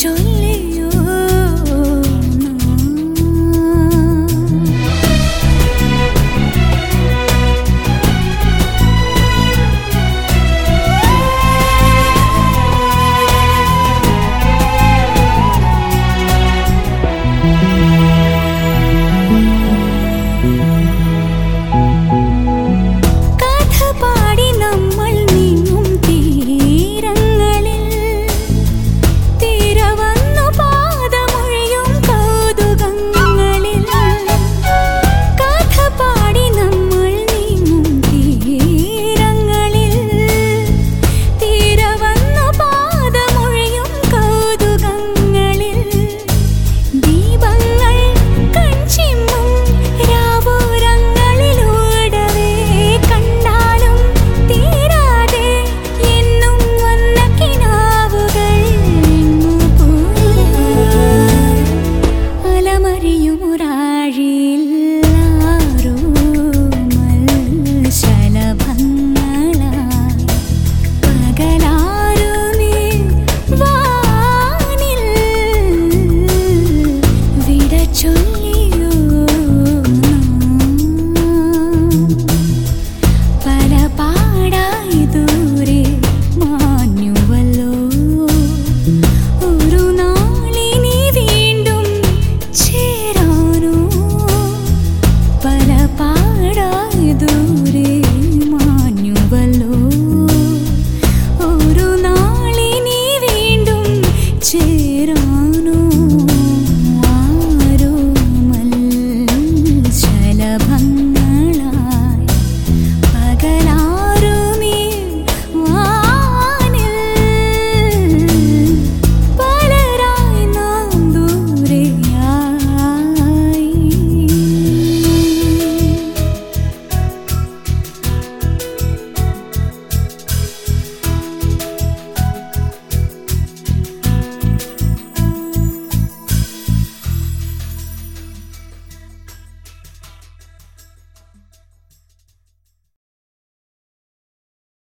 手里。